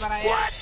What?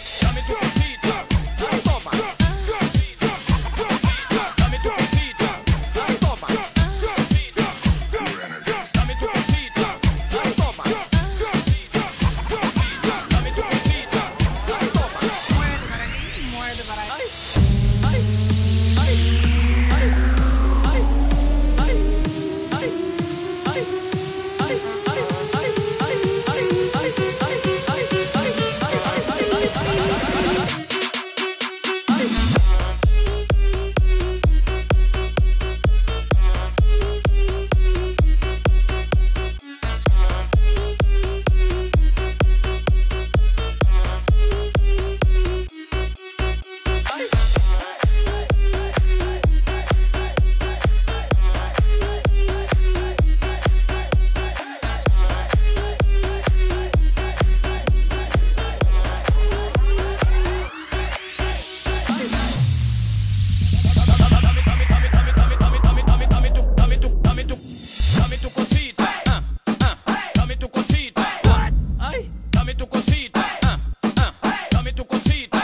dame tu cosita.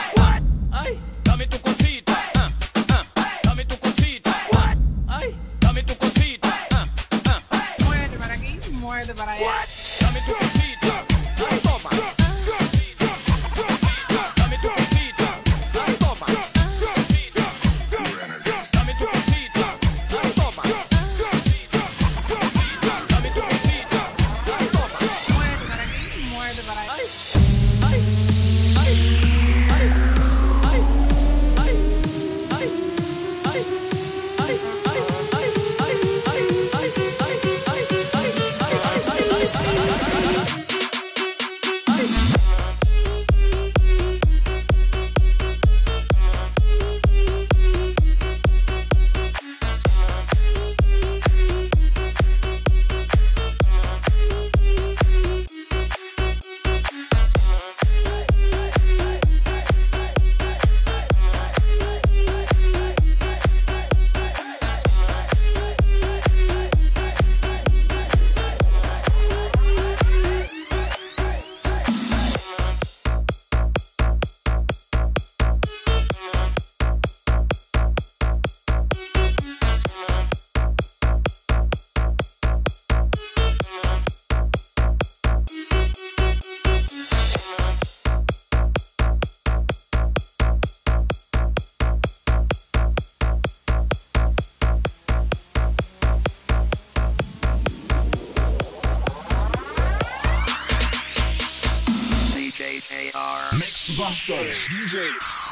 Ay, dame tu cosita. Ah, ah, dame tu cosita. Ay, dame tu cosita. Ah, ah. Para aquí, muerte para allá. Dame tu cosita. Busters. DJs.